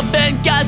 up and got